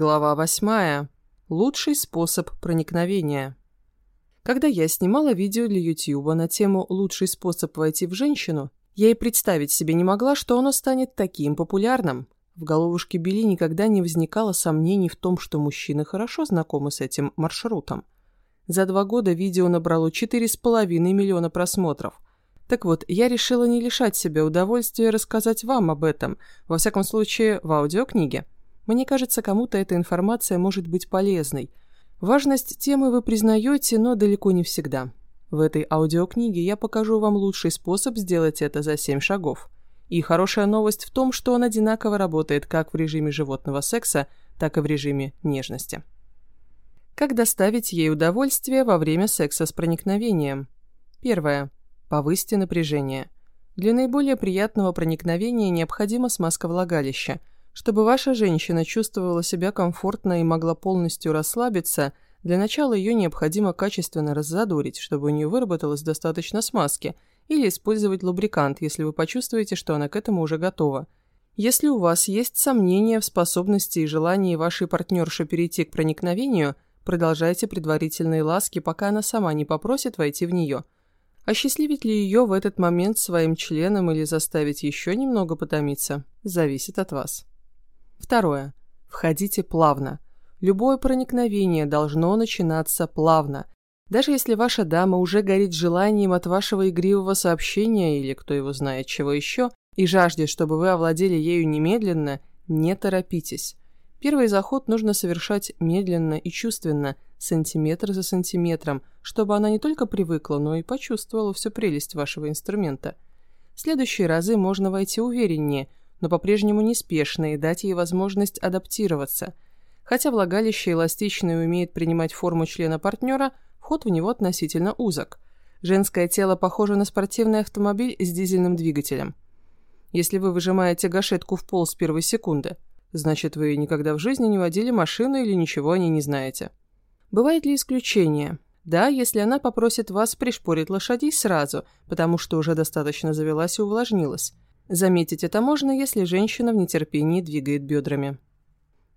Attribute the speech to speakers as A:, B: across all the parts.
A: Глава восьмая. Лучший способ проникновения. Когда я снимала видео для YouTube на тему «Лучший способ войти в женщину», я и представить себе не могла, что оно станет таким популярным. В головушке Билли никогда не возникало сомнений в том, что мужчины хорошо знакомы с этим маршрутом. За два года видео набрало 4,5 миллиона просмотров – так вот, я решила не лишать себя удовольствия рассказать вам об этом, во всяком случае, в аудиокниге. Мне кажется, кому-то эта информация может быть полезной. Важность темы вы признаете, но далеко не всегда. В этой аудиокниге я покажу вам лучший способ сделать это за 7 шагов. И хорошая новость в том, что он одинаково работает как в режиме животного секса, так и в режиме нежности. Как доставить ей удовольствие во время секса с проникновением? Первое. Повысьте напряжение. Для наиболее приятного проникновения необходима смазка влагалища. Чтобы ваша женщина чувствовала себя комфортно и могла полностью расслабиться, для начала ее необходимо качественно раззадорить, чтобы у нее выработалось достаточно смазки, или использовать лубрикант, если вы почувствуете, что она к этому уже готова. Если у вас есть сомнения в способности и желании вашей партнерши перейти к проникновению, продолжайте предварительные ласки, пока она сама не попросит войти в нее – Осчастливить ли ее в этот момент своим членом или заставить еще немного потомиться, зависит от вас. Второе. Входите плавно. Любое проникновение должно начинаться плавно. Даже если ваша дама уже горит желанием от вашего игривого сообщения или кто его знает чего еще, и жаждет, чтобы вы овладели ею немедленно, не торопитесь. Первый заход нужно совершать медленно и чувственно – сантиметр за сантиметром, чтобы она не только привыкла, но и почувствовала всю прелесть вашего инструмента. В следующие разы можно войти увереннее, но по-прежнему неспешно и дать ей возможность адаптироваться. Хотя влагалище эластичное и умеет принимать форму члена партнера, вход в него относительно узок. Женское тело похоже на спортивный автомобиль с дизельным двигателем. Если вы выжимаете гашетку в пол с первой секунды, значит вы никогда в жизни не водили машину или ничего о ней не знаете. Бывает ли исключение? Да, если она попросит вас пришпорить лошадей сразу, потому что уже достаточно завелась и увлажнилась. Заметить это можно, если женщина в нетерпении двигает бедрами.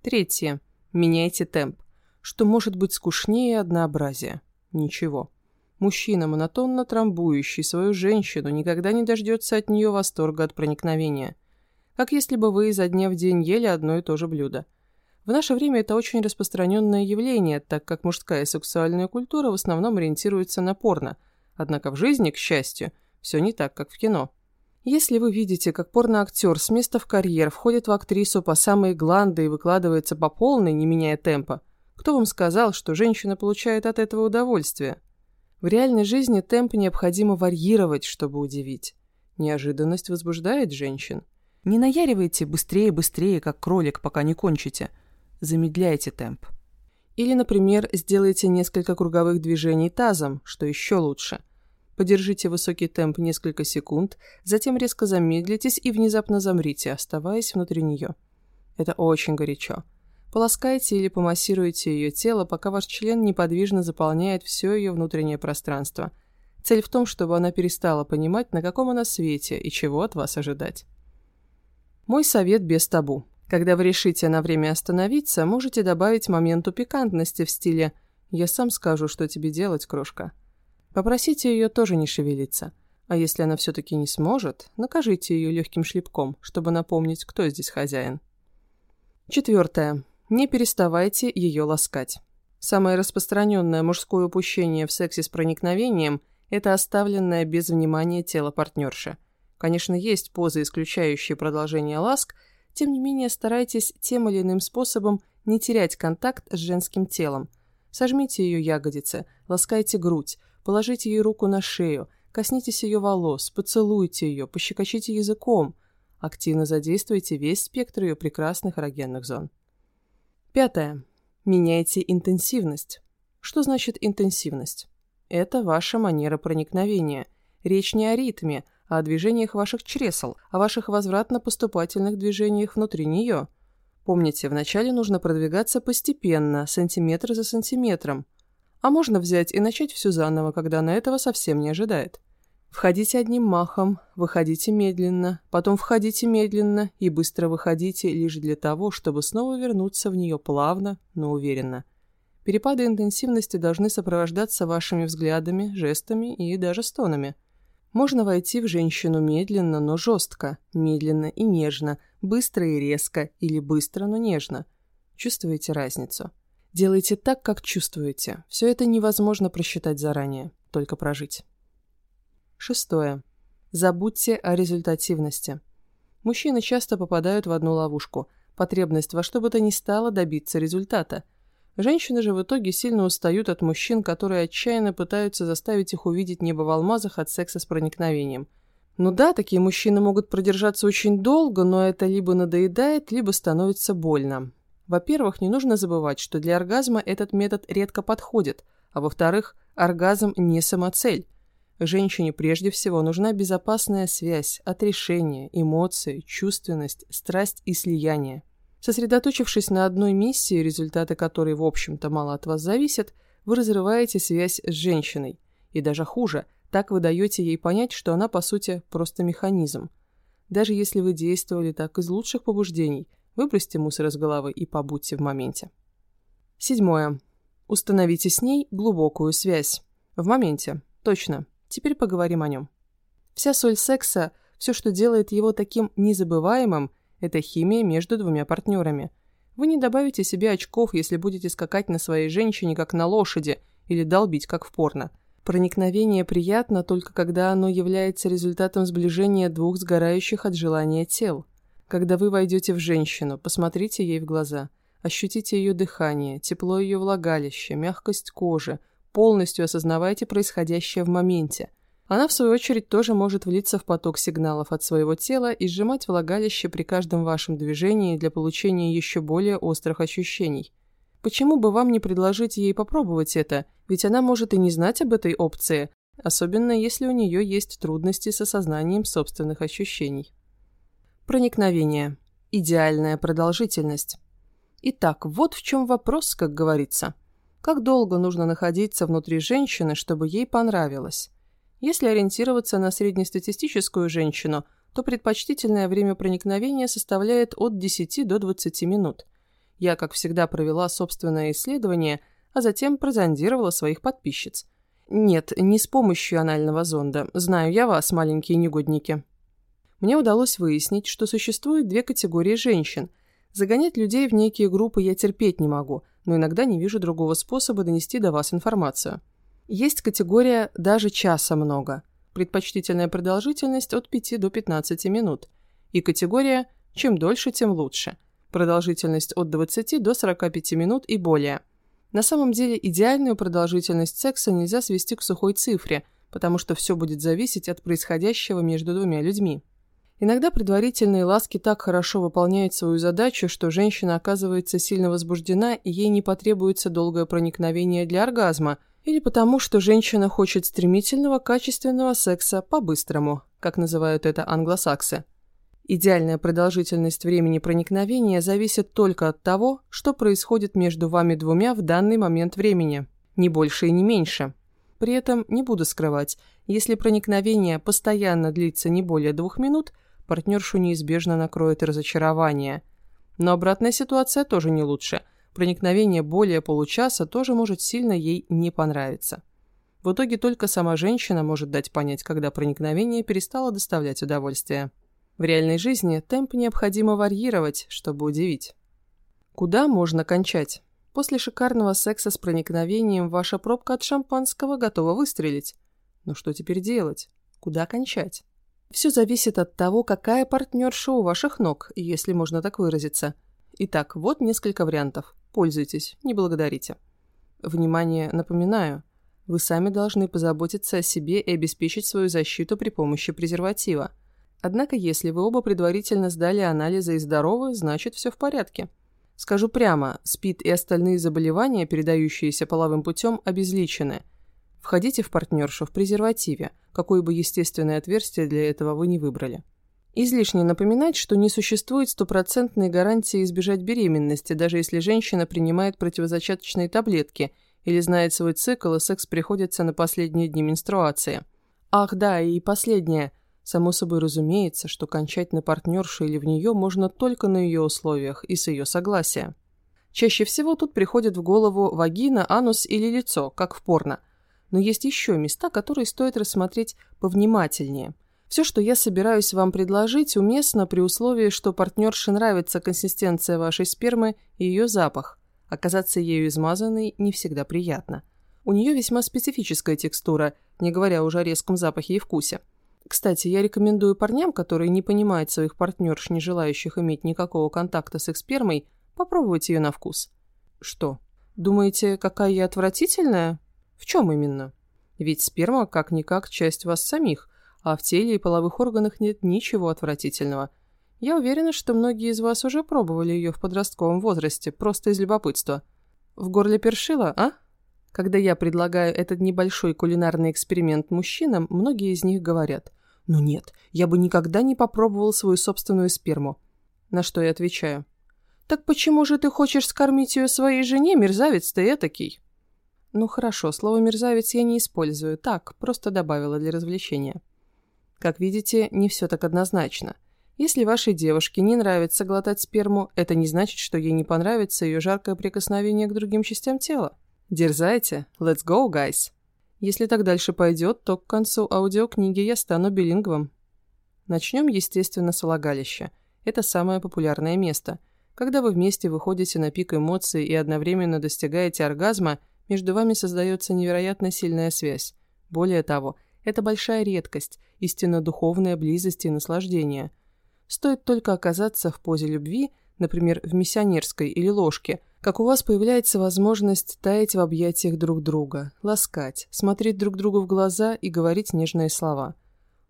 A: Третье. Меняйте темп. Что может быть скучнее однообразия? Ничего. Мужчина, монотонно трамбующий свою женщину, никогда не дождется от нее восторга от проникновения. Как если бы вы изо дня в день ели одно и то же блюдо. В наше время это очень распространенное явление, так как мужская сексуальная культура в основном ориентируется на порно. Однако в жизни, к счастью, все не так, как в кино. Если вы видите, как порноактер с места в карьер входит в актрису по самые гланды и выкладывается по полной, не меняя темпа, кто вам сказал, что женщина получает от этого удовольствие? В реальной жизни темп необходимо варьировать, чтобы удивить. Неожиданность возбуждает женщин. Не наяривайте быстрее-быстрее, как кролик, пока не кончите – замедляйте темп. Или, например, сделайте несколько круговых движений тазом, что еще лучше. Подержите высокий темп несколько секунд, затем резко замедлитесь и внезапно замрите, оставаясь внутри нее. Это очень горячо. Полоскайте или помассируйте ее тело, пока ваш член неподвижно заполняет все ее внутреннее пространство. Цель в том, чтобы она перестала понимать, на каком она свете и чего от вас ожидать. Мой совет без табу. Когда вы решите на время остановиться, можете добавить моменту пикантности в стиле «Я сам скажу, что тебе делать, крошка». Попросите ее тоже не шевелиться. А если она все-таки не сможет, накажите ее легким шлепком, чтобы напомнить, кто здесь хозяин. Четвертое. Не переставайте ее ласкать. Самое распространенное мужское упущение в сексе с проникновением – это оставленное без внимания тело партнерши. Конечно, есть позы, исключающие продолжение ласк – тем не менее, старайтесь тем или иным способом не терять контакт с женским телом. Сожмите ее ягодицы, ласкайте грудь, положите ей руку на шею, коснитесь ее волос, поцелуйте ее, пощекочите языком. Активно задействуйте весь спектр ее прекрасных эрогенных зон. Пятое. Меняйте интенсивность. Что значит интенсивность? Это ваша манера проникновения. Речь не о ритме, о движениях ваших чресел, о ваших возвратно-поступательных движениях внутри нее. Помните, вначале нужно продвигаться постепенно, сантиметр за сантиметром. А можно взять и начать все заново, когда она этого совсем не ожидает. Входите одним махом, выходите медленно, потом входите медленно и быстро выходите лишь для того, чтобы снова вернуться в нее плавно, но уверенно. Перепады интенсивности должны сопровождаться вашими взглядами, жестами и даже стонами. Можно войти в женщину медленно, но жестко, медленно и нежно, быстро и резко или быстро, но нежно. Чувствуете разницу? Делайте так, как чувствуете. Все это невозможно просчитать заранее, только прожить. Шестое. Забудьте о результативности. Мужчины часто попадают в одну ловушку – потребность во что бы то ни стало добиться результата. Женщины же в итоге сильно устают от мужчин, которые отчаянно пытаются заставить их увидеть небо в алмазах от секса с проникновением. Ну да, такие мужчины могут продержаться очень долго, но это либо надоедает, либо становится больно. Во-первых, не нужно забывать, что для оргазма этот метод редко подходит, а во-вторых, оргазм не самоцель. Женщине прежде всего нужна безопасная связь, отрешение, эмоции, чувственность, страсть и слияние. Сосредоточившись на одной миссии, результаты которой, в общем-то, мало от вас зависят, вы разрываете связь с женщиной. И даже хуже, так вы даете ей понять, что она, по сути, просто механизм. Даже если вы действовали так из лучших побуждений, выбросьте мусор из головы и побудьте в моменте. Седьмое. Установите с ней глубокую связь. В моменте. Точно. Теперь поговорим о нем. Вся соль секса, все, что делает его таким незабываемым, это химия между двумя партнерами. Вы не добавите себе очков, если будете скакать на своей женщине, как на лошади, или долбить, как в порно. Проникновение приятно только когда оно является результатом сближения двух сгорающих от желания тел. Когда вы войдете в женщину, посмотрите ей в глаза, ощутите ее дыхание, тепло ее влагалища, мягкость кожи – полностью осознавайте происходящее в моменте. Она, в свою очередь, тоже может влиться в поток сигналов от своего тела и сжимать влагалище при каждом вашем движении для получения еще более острых ощущений. Почему бы вам не предложить ей попробовать это, ведь она может и не знать об этой опции, особенно если у нее есть трудности с осознанием собственных ощущений. Проникновение. Идеальная продолжительность. Итак, вот в чем вопрос, как говорится. Как долго нужно находиться внутри женщины, чтобы ей понравилось? Если ориентироваться на среднестатистическую женщину, то предпочтительное время проникновения составляет от 10 до 20 минут. Я, как всегда, провела собственное исследование, а затем прозондировала своих подписчиц. Нет, не с помощью анального зонда. Знаю я вас, маленькие негодники. Мне удалось выяснить, что существует две категории женщин. Загонять людей в некие группы я терпеть не могу – но иногда не вижу другого способа донести до вас информацию. Есть категория «даже часа много», предпочтительная продолжительность от 5 до 15 минут, и категория «чем дольше, тем лучше», продолжительность от 20 до 45 минут и более. На самом деле идеальную продолжительность секса нельзя свести к сухой цифре, потому что все будет зависеть от происходящего между двумя людьми. Иногда предварительные ласки так хорошо выполняют свою задачу, что женщина оказывается сильно возбуждена и ей не потребуется долгое проникновение для оргазма, или потому, что женщина хочет стремительного, качественного секса по-быстрому, как называют это англосаксы. Идеальная продолжительность времени проникновения зависит только от того, что происходит между вами двумя в данный момент времени, не больше и не меньше. При этом, не буду скрывать, если проникновение постоянно длится не более двух минут – партнершу неизбежно накроет разочарование. Но обратная ситуация тоже не лучше. Проникновение более получаса тоже может сильно ей не понравиться. В итоге только сама женщина может дать понять, когда проникновение перестало доставлять удовольствие. В реальной жизни темп необходимо варьировать, чтобы удивить. Куда можно кончать? После шикарного секса с проникновением ваша пробка от шампанского готова выстрелить. Но что теперь делать? Куда кончать? Все зависит от того, какая партнерша у ваших ног, если можно так выразиться. Итак, вот несколько вариантов. Пользуйтесь, не благодарите. Внимание, напоминаю. Вы сами должны позаботиться о себе и обеспечить свою защиту при помощи презерватива. Однако, если вы оба предварительно сдали анализы и здоровы, значит все в порядке. Скажу прямо, СПИД и остальные заболевания, передающиеся половым путем, обезличены – Входите в партнершу в презервативе, какое бы естественное отверстие для этого вы не выбрали. Излишне напоминать, что не существует стопроцентной гарантии избежать беременности, даже если женщина принимает противозачаточные таблетки или знает свой цикл и секс приходится на последние дни менструации. Ах, да, и последнее. Само собой разумеется, что кончать на партнерше или в нее можно только на ее условиях и с ее согласия. Чаще всего тут приходит в голову вагина, анус или лицо, как в порно. Но есть еще места, которые стоит рассмотреть повнимательнее. Все, что я собираюсь вам предложить, уместно при условии, что партнерше нравится консистенция вашей спермы и ее запах. Оказаться ею измазанной не всегда приятно. У нее весьма специфическая текстура, не говоря уже о резком запахе и вкусе. Кстати, я рекомендую парням, которые не понимают своих партнерш, не желающих иметь никакого контакта с их спермой, попробовать ее на вкус. Что, думаете, какая я отвратительная? В чем именно? Ведь сперма как-никак часть вас самих, а в теле и половых органах нет ничего отвратительного. Я уверена, что многие из вас уже пробовали ее в подростковом возрасте, просто из любопытства. В горле першила, а? Когда я предлагаю этот небольшой кулинарный эксперимент мужчинам, многие из них говорят «Ну нет, я бы никогда не попробовал свою собственную сперму». На что я отвечаю «Так почему же ты хочешь скормить ее своей жене, мерзавец ты этакий?» Ну хорошо, слово «мерзавец» я не использую, так, просто добавила для развлечения. Как видите, не все так однозначно. Если вашей девушке не нравится глотать сперму, это не значит, что ей не понравится ее жаркое прикосновение к другим частям тела. Дерзайте. Let's go, guys. Если так дальше пойдет, то к концу аудиокниги я стану билингвом. Начнем, естественно, с влагалища. Это самое популярное место. Когда вы вместе выходите на пик эмоций и одновременно достигаете оргазма, между вами создается невероятно сильная связь. Более того, это большая редкость, истинно духовная близость и наслаждение. Стоит только оказаться в позе любви, например, в миссионерской или ложке, как у вас появляется возможность таять в объятиях друг друга, ласкать, смотреть друг другу в глаза и говорить нежные слова.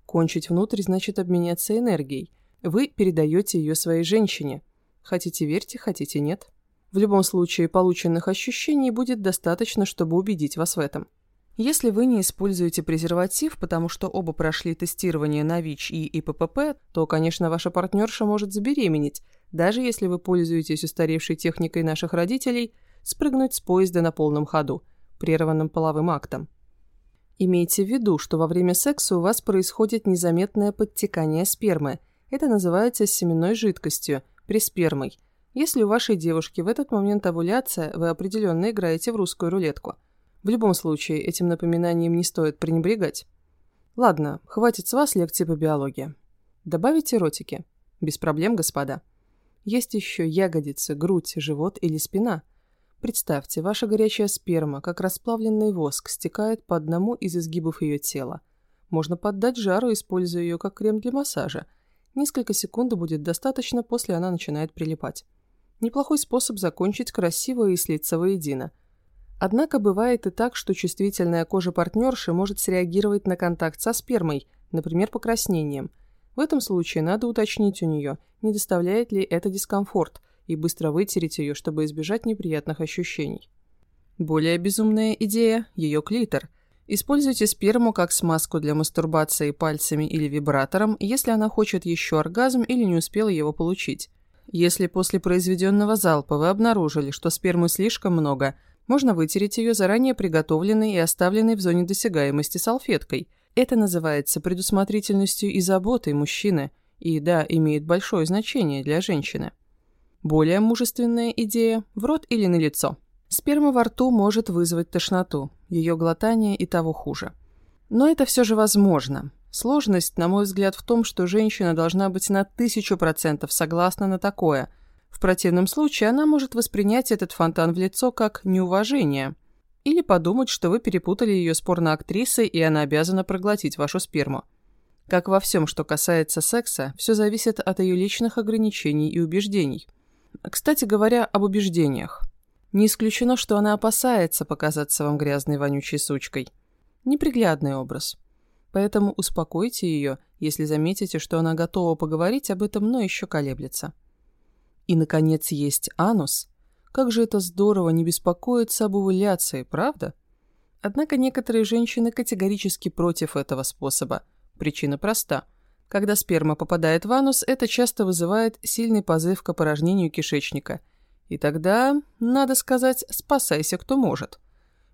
A: Кончить внутрь значит обменяться энергией. Вы передаете ее своей женщине. Хотите верьте, хотите нет. В любом случае, полученных ощущений будет достаточно, чтобы убедить вас в этом. Если вы не используете презерватив, потому что оба прошли тестирование на ВИЧ и ИППП, то, конечно, ваша партнерша может забеременеть, даже если вы пользуетесь устаревшей техникой наших родителей, спрыгнуть с поезда на полном ходу, прерванным половым актом. Имейте в виду, что во время секса у вас происходит незаметное подтекание спермы. Это называется семенной жидкостью, преспермой. Если у вашей девушки в этот момент овуляция, вы определенно играете в русскую рулетку – в любом случае, этим напоминанием не стоит пренебрегать. Ладно, хватит с вас лекции по биологии. Добавить эротики. Без проблем, господа. Есть еще ягодицы, грудь, живот или спина. Представьте, ваша горячая сперма, как расплавленный воск, стекает по одному из изгибов ее тела. Можно поддать жару, используя ее как крем для массажа. Несколько секунд будет достаточно, после она начинает прилипать. Неплохой способ закончить красиво и слиться воедино – Однако бывает и так, что чувствительная кожа партнерши может среагировать на контакт со спермой, например, покраснением. В этом случае надо уточнить у нее, не доставляет ли это дискомфорт, и быстро вытереть ее, чтобы избежать неприятных ощущений. Более безумная идея – ее клитор. Используйте сперму как смазку для мастурбации пальцами или вибратором, если она хочет еще оргазм или не успела его получить. Если после произведенного залпа вы обнаружили, что спермы слишком много – можно вытереть ее заранее приготовленной и оставленной в зоне досягаемости салфеткой. Это называется предусмотрительностью и заботой мужчины, и, да, имеет большое значение для женщины. Более мужественная идея – в рот или на лицо. Сперма во рту может вызвать тошноту, ее глотание и того хуже. Но это все же возможно. Сложность, на мой взгляд, в том, что женщина должна быть на тысячу процентов согласна на такое – в противном случае она может воспринять этот фонтан в лицо как неуважение. Или подумать, что вы перепутали ее с порноактрисой, и она обязана проглотить вашу сперму. Как во всем, что касается секса, все зависит от ее личных ограничений и убеждений. Кстати говоря, об убеждениях. Не исключено, что она опасается показаться вам грязной вонючей сучкой. Неприглядный образ. Поэтому успокойте ее, если заметите, что она готова поговорить об этом, но еще колеблется. И, наконец, есть анус. Как же это здорово не беспокоиться об овуляции, правда? Однако некоторые женщины категорически против этого способа. Причина проста. Когда сперма попадает в анус, это часто вызывает сильный позыв к опорожнению кишечника. И тогда, надо сказать, спасайся кто может.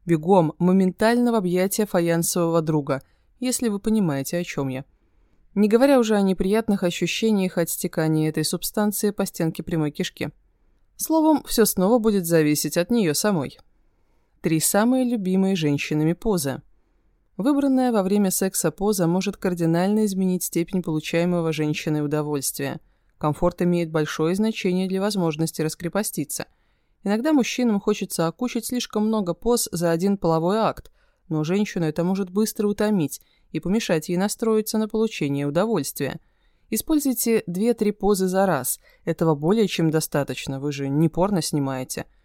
A: Бегом, моментально в объятия фаянсового друга. Если вы понимаете, о чем я. Не говоря уже о неприятных ощущениях от стекания этой субстанции по стенке прямой кишки. Словом, все снова будет зависеть от нее самой. Три самые любимые женщинами позы. Выбранная во время секса поза может кардинально изменить степень получаемого женщиной удовольствия. Комфорт имеет большое значение для возможности раскрепоститься. Иногда мужчинам хочется окучить слишком много поз за один половой акт, но женщину это может быстро утомить и помешать ей настроиться на получение удовольствия. Используйте 2-3 позы за раз, этого более чем достаточно, вы же не порно снимаете –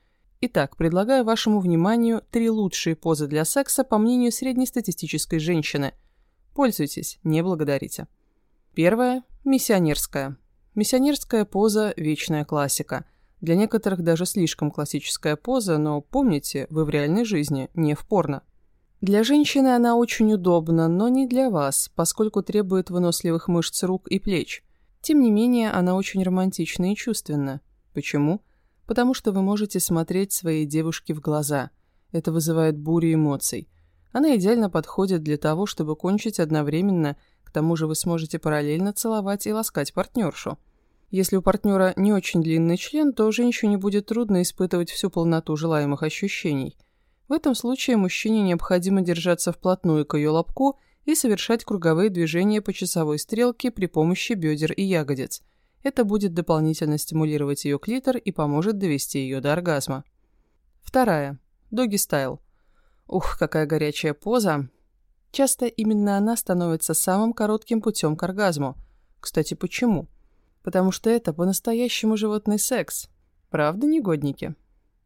A: Итак, предлагаю вашему вниманию три лучшие позы для секса по мнению среднестатистической женщины. Пользуйтесь, не благодарите. Первая – миссионерская. Миссионерская поза – вечная классика. Для некоторых даже слишком классическая поза, но помните, вы в реальной жизни, не в порно. Для женщины она очень удобна, но не для вас, поскольку требует выносливых мышц рук и плеч. Тем не менее, она очень романтична и чувственна. Почему? потому что вы можете смотреть своей девушке в глаза. Это вызывает бурю эмоций. Она идеально подходит для того, чтобы кончить одновременно, к тому же вы сможете параллельно целовать и ласкать партнершу. Если у партнера не очень длинный член, то женщине будет трудно испытывать всю полноту желаемых ощущений. В этом случае мужчине необходимо держаться вплотную к ее лобку и совершать круговые движения по часовой стрелке при помощи бедер и ягодиц – это будет дополнительно стимулировать ее клитор и поможет довести ее до оргазма. Вторая. Доги стайл. Ух, какая горячая поза. Часто именно она становится самым коротким путем к оргазму. Кстати, почему? Потому что это по-настоящему животный секс. Правда, негодники?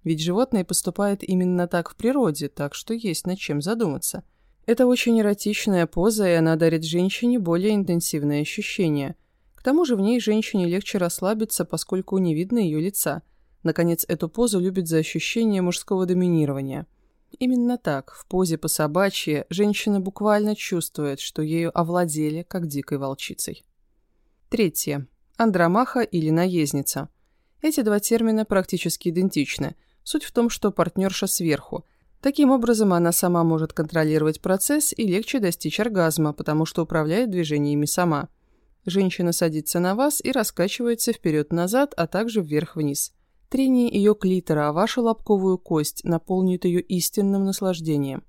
A: Ведь животные поступают именно так в природе, так что есть над чем задуматься. Это очень эротичная поза, и она дарит женщине более интенсивные ощущения – тому же в ней женщине легче расслабиться, поскольку не видно ее лица. Наконец, эту позу любят за ощущение мужского доминирования. Именно так, в позе по собачье, женщина буквально чувствует, что ею овладели, как дикой волчицей. Третье. Андромаха или наездница. Эти два термина практически идентичны. Суть в том, что партнерша сверху. Таким образом, она сама может контролировать процесс и легче достичь оргазма, потому что управляет движениями сама. Женщина садится на вас и раскачивается вперед-назад, а также вверх-вниз. Трение ее клитора, а вашу лобковую кость наполнит ее истинным наслаждением.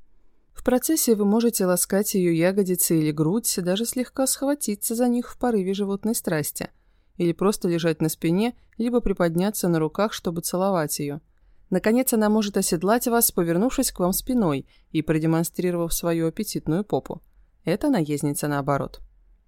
A: В процессе вы можете ласкать ее ягодицы или грудь, даже слегка схватиться за них в порыве животной страсти. Или просто лежать на спине, либо приподняться на руках, чтобы целовать ее. Наконец, она может оседлать вас, повернувшись к вам спиной и продемонстрировав свою аппетитную попу. Это наездница наоборот.